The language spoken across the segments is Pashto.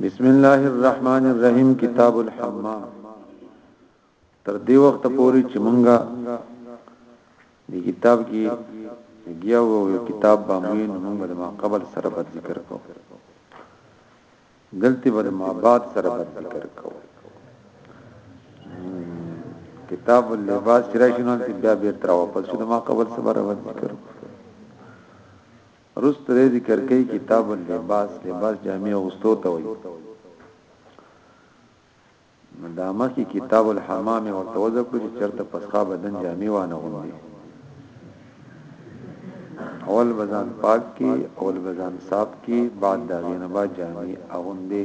بسم الله الرحمن الرحیم کتاب الحمام تر دې وخت پورې چې مونږه دې کتاب کې ګیاو یو کتاب باندې مونږ د ما قبل سره په ذکر کو دلته بر مابات سره بد ذکر کو کتاب اللباس راشنو ته بیا بیر تر واپس شو ما قبل صبر بد ذکر رست دې ذکر کوي کتاب اللباس لباس جامع اوستو ته وي نو دا مخکې کتاب الحمام ورته وضع کړو چې چرته پسخا بدن جامې وانه غوندي اول بزان پاک کی اول بزان صاف کی بعد دا غینه با جامې اغوندي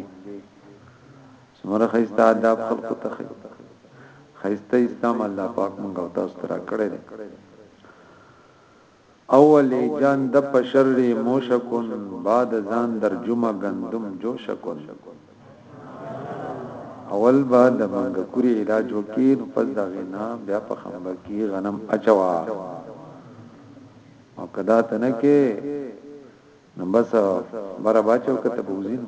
سمره خیسته آداب خلق ته خیسته اسلام الله پاک مونږ او تاسو ترا کړی دی اولی جان ده په شر ړی موش کن بعد ځان در جمه ګندم جوش کن اول به د منګکوری علاج وکی نو پس د هغی نه بیا په خمبه کی غنم اچوه او که دا ته نه کې نو بس بره باچو که ته بوزی نو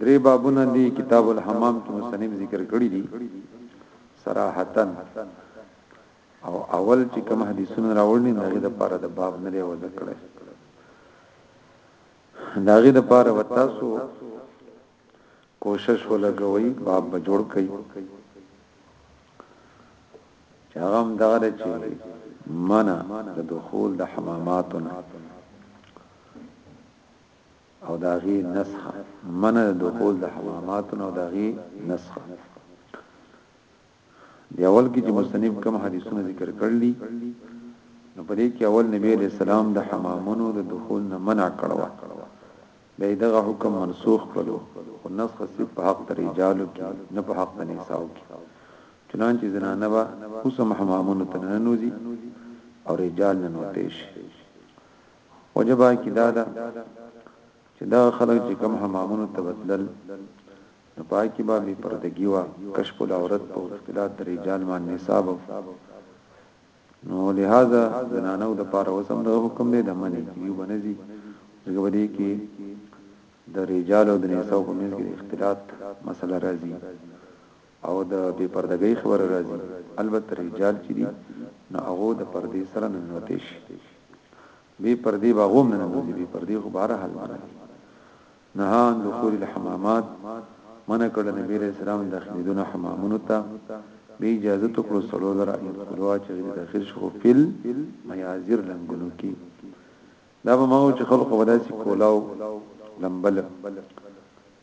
درې بابونه دي کتاب الحمام کې مصنف ذکر کړی دي صراحتا او اول چې کوم حدیثونه راوړني دغه د پاره د باب نه دی وځ کړی دغه د پاره وتاسو کوشش ولګوي باب به جوړ کړي چاغم دغه چې منع د دخول د حماماتونه او د هغې نسخه منع د دخول د حماماتو نه او د هغې نسخه دی اول کې چې مصنف کوم حدیثونه ذکر کړل دي نو په دې کې اول نبی علیہ السلام د حمامونو د دخول نه منع کړو به دغه حکم منسوخ کړو خو نسخ صرف په حق د رجالو کې نه په حق د نساو کې چنانچې زنانه به اوس محمامونو تننوزي او رجال نه نوتیش وجبا کی دا ده چې دا خلک چې کم حمامونو ته بدلل نو پاکی به بی پردګی وا کشف العورت او اختلاط د رجال ما نصاب نو لہذا زنانو د پاره وسم د حکم دی د منی چې یو بنزي دغه ودی کې د رجال او د نساو په منځ کې اختلاط مسله راځي او د بې پردګۍ خبره راځي البته رجال چې دي نو هغو د پردې سره ننوتې شي بې پردې به غوم نه ننوځي بې پردې خو بهر حال منه دي نهان دخول الحمامات منه کړ نبی علیہ السلام داخلیدون حمامونو ته به اجازه تکړو سړو لرا انقلوا چې غیر داخل شو فل میازر لنګونو کې دا به ماو چې خلق وداسي کولاو لمبل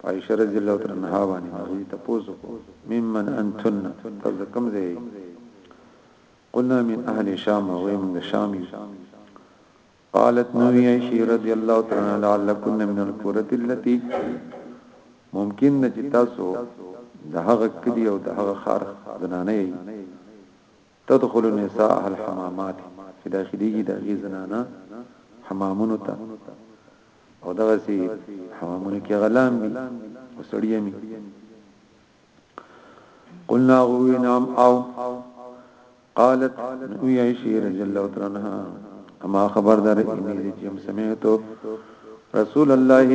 په عائشه رضی الله تعالی عنها باندې هغه ته پوزو ممن انتن تاسو کوم ځای قلنا من اهل شام او من شام قالت نوی عائشه رضی الله تعالی عنها لعلكن من القرى التي ممکن چې تاسو د هغه کلی او د هغه خار زنانه تدخل النساء الحمامات چې داخليږي د هغې زنانه حمامونو ته او دغه سي حمامونو کې غلام وي او سړی مي قلنا غوی نام او قالت وی عائشہ رضی الله تعالی عنها اما خبر دار اني جم سمعت رسول الله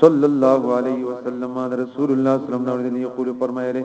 صلی الله علیه وسلم رسول الله صلی الله علیه وسلم یقول فرمایره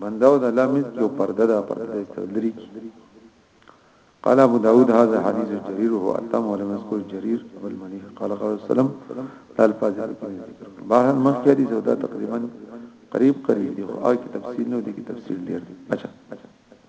بنده او د الله منځ کې یو پرده ده پرده دې سره لري کی قال ابو داود هذا حديث جرير هو اتم ولم يذكر جرير ابو المنيح قال قال وسلم الفاظ بهر مخ کې دي دا تقریبا قریب قریب دي او کې تفصیل نو دي کې تفصیل ډیر دي اچھا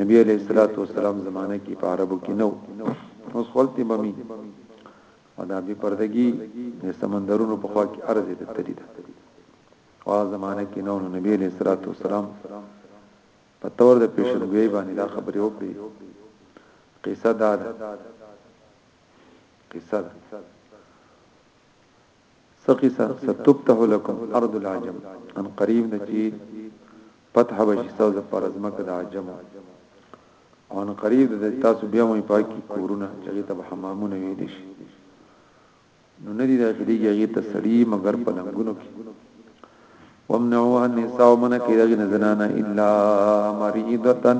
نبی علیہ الصلوۃ والسلام زمانه کې په عربو کې نو اوس خپلتي بمي او دا به پردګي د سمندرونو په خوا کې ارزه ته تللی ده او زمانه کې نو نبی علیہ الصلوۃ والسلام په تور د پیشنګوي باندې دا خبرې وکړي قصه دا ده قصه ده څه قصه ستفتح لكم ارض العجم ان قريب ده چی فتح بشی ستاسو لپاره ځمکه د عجم او ان قريب ده تاسو بیا مې پاکي کورونه چې ته به حمامونه ویل شي نو ندی دا کړي هغه ته سړی مگر په لنګونو کې ومنعوها النساء من کیدغه زنانا الا مريضه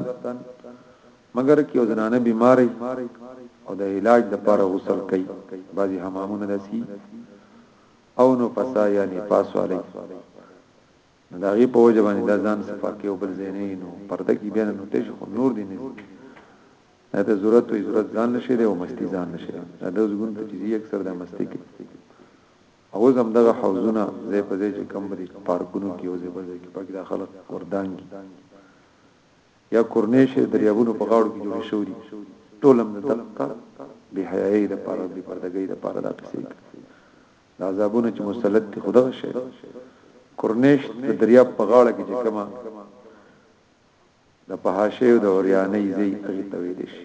مګر که یو زنانه بیماره او د علاج لپاره غسل کوي بعضی حمامونه دسی او نو پسا یا نفاس والی نو دا غي په وجه باندې دا ځان صفا کې او بل زینې نو پرده کې بیا نو تش خو نور دي نه دا ته ضرورت وي ضرورت ځان نشي دی او مستی ځان نشي دا د زګون ته چیزي اکثر د مستی کې او زم دغه حوزونه زې په دې چې کم دي پارکونو کې او زې په دې کې پکې داخله وردانګي یا کورنۍ شی د دریابونو په غاړو کې جوړې شوې دي ټول هم د دقه بی حیايۍ د پاره او بی پردګۍ د پاره دا قصې کوي دا عذابونه چې مسلط دي خدغه شی کورنیش د دریاب په غاړه کې چې کما د پهاشه او د اوریانې زی هغه تویل شي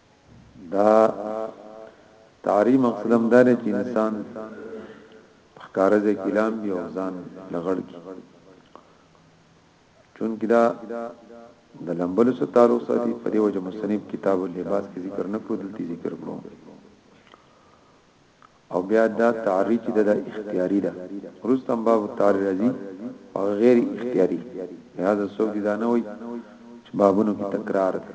دا تعریف مقصد هم دا دی چې انسان ښکارا ځای کې لام دی او ځان لغړ کی چون کې دا د لمبل سره تعلق ساتي په دې وجه مصنف کتاب اللباس کې ذکر نه کړو دلته ذکر کړو او بیا دا تعریف د اختیاري ده رستم باب تعریف راځي او غیر اختیاري لہذا څوک دا نه وایي چې بابونو کې تکرار دی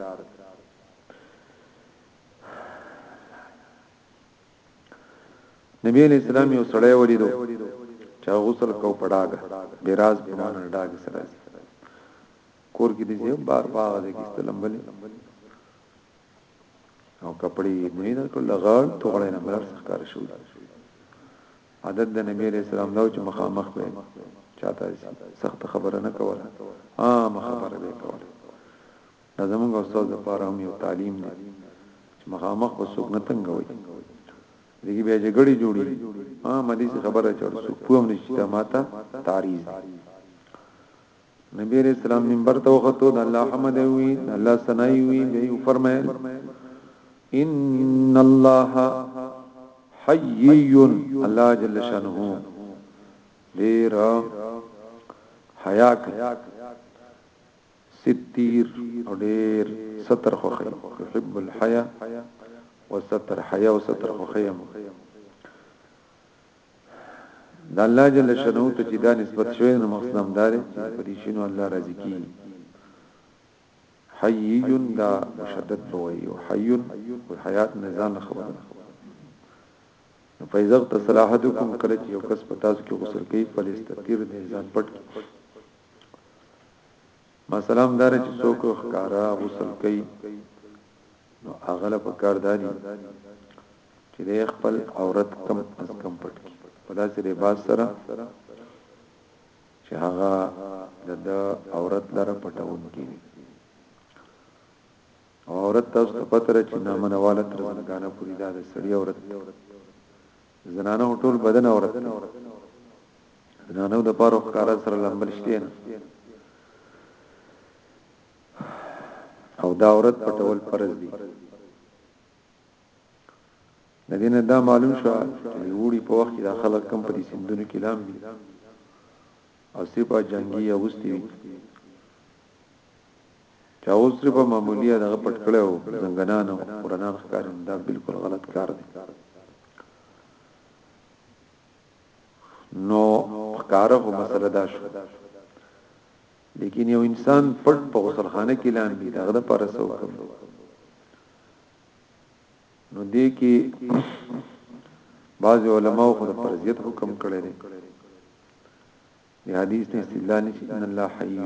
نبی علیہ السلام یو سړی ولیدو چې غسل کو پډاګه بیراز په مان ډاګه سره کور کې دې یو بار باغ دې کې استلمبل او کپڑے نه نه ټول غړ ټوغړې نه بلر ښکار شو عادت د نبی علیہ السلام نو چې مخامخ به چاته سخت خبره نه کوله عام خبره به کوله دا زموږ او ستاسو لپاره هم یو تعلیم دی چې مخامخ به څوک نه تنګوي دغه بیا جګړې جوړي ها مدي خبره چور سو پوم نشته ماته تعریض نبی علیہ السلام منبر ته وختو د الله حمد وی د الله ثنا وی دی فرمایل ان الله حیی الله جل شانه ډیر حیا کوي ستير او ډير ستر خوښي يحب الحيا والستر حيا او ستر خوښي هم د الله جل شانو ته چې دا نسبت شوی نو مقصد هم دار چې په دې شنو الله راضي کی حي دا مشدد بوي او حي او حيات نزان خبره فیزغ تصلاحتکم کله چې یو کس پتا کې غسل کوي فلستتیر دې ځان پټ مثلا هم دار چې څوک ښکارا غسل کوي نو اغله په کار دادي چې د خپل عورت کم از کم پټ کی په داسې لباس سره چې هغه د عورت لره پټون کی او عورت تاسو ته پته را چې نامنواله تر ځنګانه پوری دا د سړی عورت زنانه ټول بدن عورت دی زنانه د پاره ښکارا سره لمبل شته او دا عورت پټول فرض دی لدینه دا معلوم شو چې وړي په وخت کې د خلک کم په دې سندونو کې لام دي او سپا جنگي اوستي چا اوس ترې په معموليه دغه پټ کړی او زنګنان او قرنان ښکاري نو دا بالکل غلط کار دی نو ښکاره خو مسله دا شو لیکن یو انسان پټ په غسل خانه کې لاندې دا غره پر سو کوم نو دې کې بعض علماء خو د فرضیت حکم کړی دی دی حدیث نه استدلال نشي ان الله حي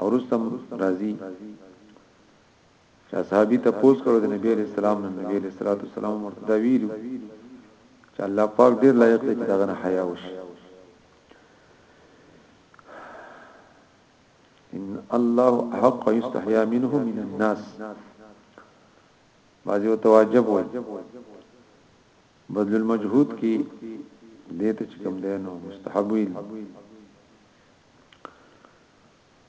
او رستم راضي چې صحابي ته پوس کړو د نبی عليه السلام نه نبی عليه الصلاه والسلام مرتضی ویلو چې الله پاک ډیر لایق دی چې دغه نه حیا وشي ان الله حق یستحیا منه من الناس بعضی او تواجب وای بذل المجهود کی دیته چې کوم دی نو مستحب وي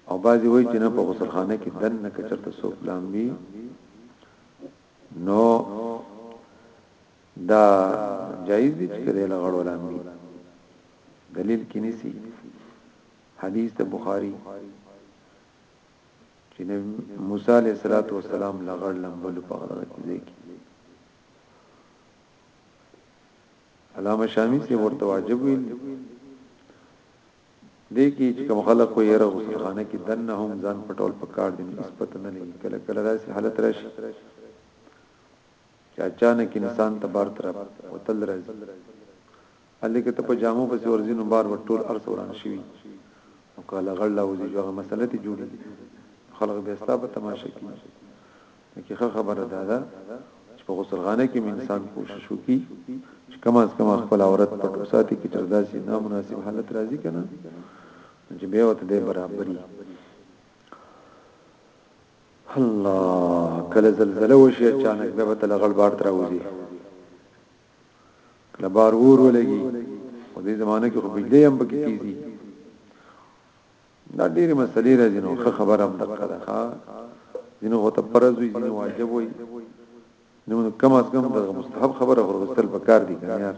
او بعضی وای چې نه په غسل خانه کې دن نه کچرته سو پلان وی نو دا جایز دي چې کله لغړ ولان وی دلیل کې نسی حدیث ته بخاری چې موسی علیہ الصلوۃ والسلام لغړ لمبل په غره کې ځکه علامه شامی سی ورته واجب ویل دې کې چې کوم خلک خو یې غسل خانه کې دنه هم ځان پټول پکار دي نسبت نه لګي کله کله داسې حالت راشي چې اچانک انسان ته بار تر وتل راځي هلته که ته په جامو پسې ورځې نو بار به ټول ارس وران شي وي او که له غړ لاوځي چې هغه مسله ته جوړي خلک به ستا په تماشه کې کې ښه خبره ده دا چې په غسلخانه کې انسان کوشش وکړي چې کم از کم خپل عورت پټ وساتي کې تر داسې نامناسب حالت راځي کنه چې به وته به برابرۍ الله کله زلزلہ وشي اچانک به تل غړ بار تراوځي کله بار ور ولګي په دې زمانه کې خو بجلی هم پکې کیږي دا ډېری مسلې راځي نو خه خبره هم دقه ده ها ځینو هو ته فرض وي ځینو واجب وي نو کم از کم د مستحب خبره ورستل پکار دي کنه یار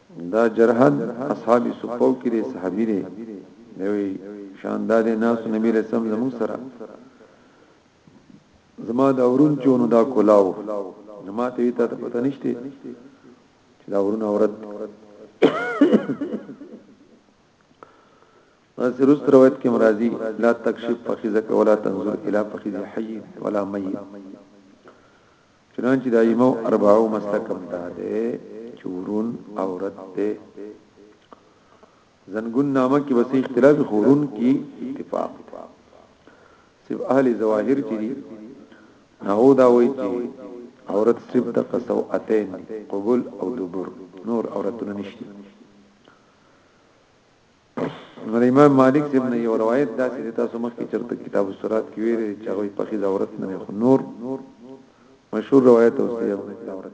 دا جرحد اصحاب صفو کې دی صحابي دی دوی شاندار ناس نبی رسول زموږ سره زما دا ورون چونو دا کولاو زما ته وی ته پته نشته چې دا ورون عورت بس رست روایت کې مرাজি لا تکشف فخذك ولا تنظر الى فخذ حي ولا ميت چنانچه د ائمه اربعو مسلک هم دا دی چې ورون عورت دی زنګون نامه کې بس اختلاف خورون کې اتفاق صرف اهل ظواهر چې دي هغه دا وایي چې عورت صرف د قصو اتین قبول او دبر نور عورتونه نشته نو امام مالک صاحب نه یو روایت دا چې تاسو مخکې چرته کتاب الصلات کې ویل چې هغه په خې دورت نه خو نور مشهور روایت او سیغ نه دورت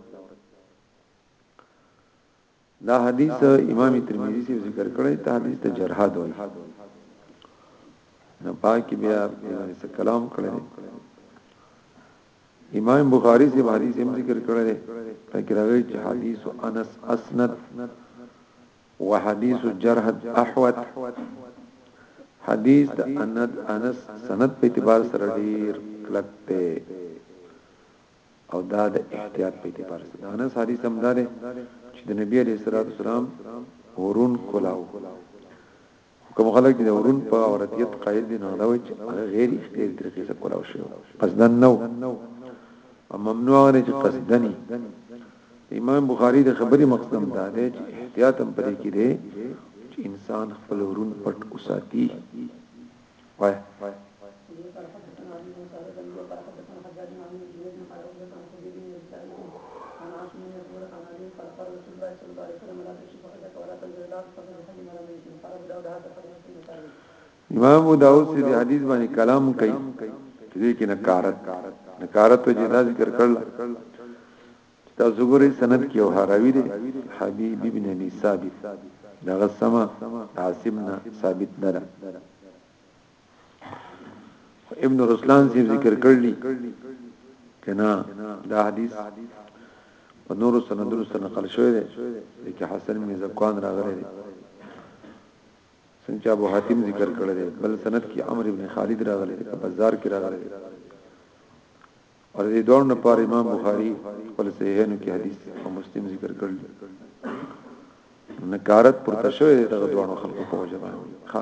دا حدیث امام ترمذی سے ذکر کړی ته حدیث ته جرح دوی نه پاکي بیا څه کلام کړی امام بخاری سے حدیث هم ذکر کړی ته کې راغی چې حدیث انس اسند وحديث جرح احوت حدیث د اند انس سند په اعتبار سره ډیر کلک دی او دا د احتیاط په اعتبار سره د انس حدیث هم ده چې د نبی علیه الصلاۃ والسلام ورون کولاو کوم خلک چې د ورون په عورتیت قائل دي نه دا وایي چې هغه غیر اختیاري طریقې سره کولاو شي قصدا نو او ممنوع هغه چې قصدني امام بخاری د خبري مقصد دا دی چې احتیاط هم پرې کې دی چې انسان خپل ورون پټ وساتي امام ابو داود سے دی حدیث باندې کلام کوي دې کې نکارت نکارت وجه دا ذکر کړل چې تاسو ګورئ سند کې یو هراوی دی حبیب ابن ابي ثابت دغه سما عاصم نه ثابت نه ده ابن رسلان سی ذکر کړلی کنا دا حدیث په نور سندونو سره نقل شوی دی چې حسن بن زکوان راغلی دی څنګه ابو حاتم ذکر کړی دی بل سند کې عمرو بن خالد راغلی دی په بازار کې راغلی دی او دې دوه نه پاره امام بخاری خپل صحیحینو کې حدیث او مسلم ذکر کړل نکارت پر تشوي دغه دوه خلکو په وجه باندې ها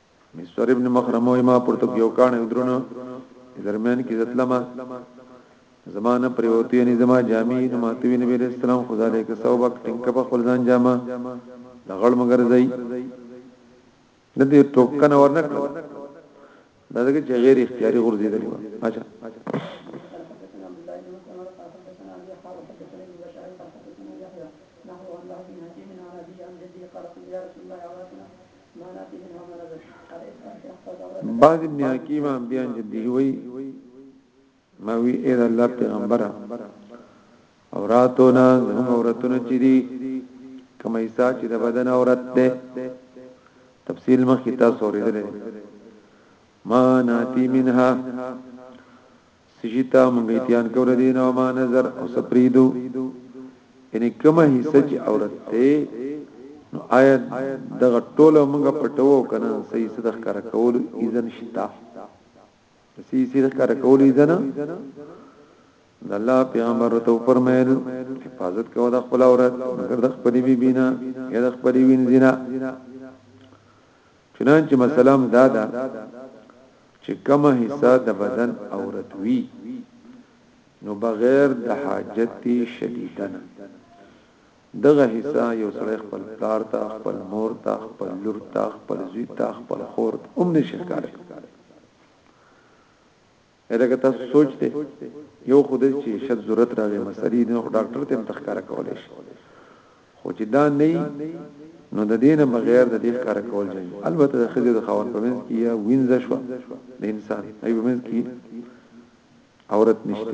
مستور ابن مخرمه ما پورته یو کانه درونه درمیان کې زتلمه زمانه پریوتی یعنی زما جامع نو ماتوی نبی علیہ السلام خدا دې که صوبک ټینګه په خپل ځان جامه لغړ مگر زئی د دې ټوکنه ورنکړه دا دغه چې غیر اختیاري غورځیدلی و اچھا بعض ابن حکیم انبیاء جدی وی ماوی ایر الله پیغمبر اوراتونا زموږ اورتونه چې دي کمه ایسا چې د بدن اورت ده تفصیل مخ کتاب سورې ده ما ناتی منها څه شي ته مونږ اتيان کو ردي نو ما نظر او سپريدو یعنی کومه حصہ چې عورت ته نو آیا دغه ټوله مونږه پټو کنه صحیح صدق کار کول اذن شتا صحیح صدق کار کول اذن الله پیغمبر ته فرمایل حفاظت کوو د خپل عورت مگر د خپلې بی بینا یا د خپلې وین زنا چنانچه مسله هم دا ده چې کومه حصه د بدن عورت وي نو بغیر د حاجت شدیدن دغه حصہ یو سړی خپل پلار ته خپل مور ته خپل لور ته خپل زوی ته خپل خور ته هم نشي کار لکه تاسو سوچ دی یو خود چې شد ضرورت راغی مسلې نو ډاکټر ته تخکار کولای شي خو چې دا نه نو د دینه بغیر د دې کار کول جاي البته د خځې د خاون په منځ کې یا وینځ شو د انسان ای په منځ کې عورت نشته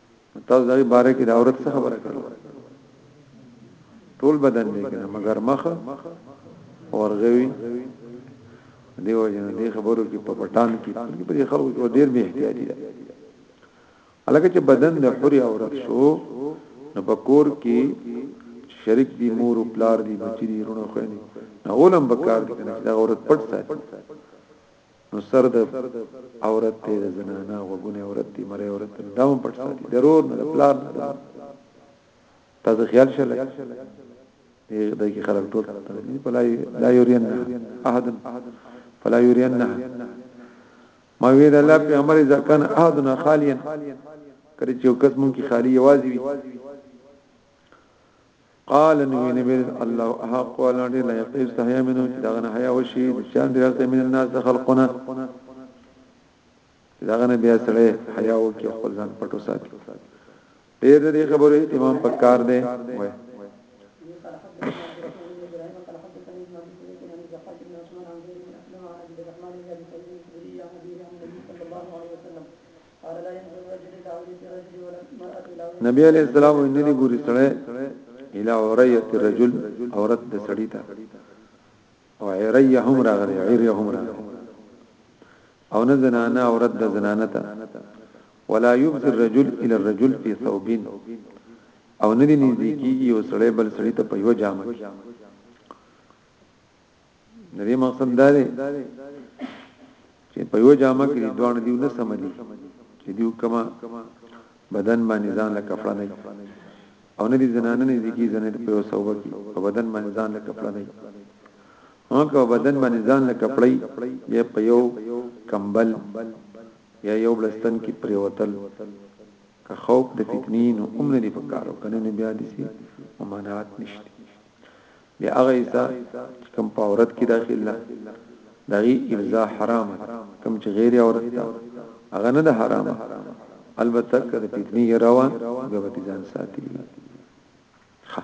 تاسو دغه باره کې د عورت څه خبره کړو ټول بدن دی کنه مگر مخ ورغوي دیو جن دی خبرو کې په پټان کې په خلکو کې ډیر به احتیاطي ده الکه چې بدن د حری عورت شو نو بکور کې شریک دی مور او پلار دی بچی دی رونه خویني نو علم بکار دي کنه دا عورت پټ ساتي نو سر د عورت ته د زنانه وګونه عورت دی مری عورت دی دا هم پټ ساتي ضرور نه پلان نه تاسو خیال شل دا کی خلک ټول فلا لا یورین احد فلا یورین ما وی د الله پیغمبر اذا كان احدنا خاليا کړي چې قسم کی خالی یوازې وي قال ان وی نبی الله احق قال ان لا يقيس تحيا منه چې دا نه حیا وشي چاند راته من الناس خلقنا چې دا نه بیا سره حیا او کې خپل ځان پټو ساتي ډېر دې خبرو اهتمام پکار دی وای نبی علیہ السلام وی ندی ګوري سره اله اوریت الرجل اورت د سړی ته او عریه هم راغلی عریه هم راغلی او نه زنانه اورت د زنانه ته ولا یبذ الرجل الى الرجل فی ثوب او ندی نږدې کیږي او سړی بل سړی ته په یو جامه د دې مقصد دا دی چې په یو جامه کې دوه نه دیو نه سم دي چې دیو کما بدن باندې ځان له کپړه نه او نه دي زنانه نه دي کې زنه په یو صوبه کې په بدن باندې ځان له کپړه نه هغه بدن باندې ځان له کپړې یا په یو کمبل یا یو بلستان کې پریوتل که خوف د فتنین او امن لري په کارو کنه بیا دي سي ممانعات نشته بیا هغه حصہ چې کوم په عورت کې داخل ده دغه ابزا حرامه کوم چې غیر عورت ده هغه نه ده حرامه البته کله پیتنی روا به بتزان ساتي ها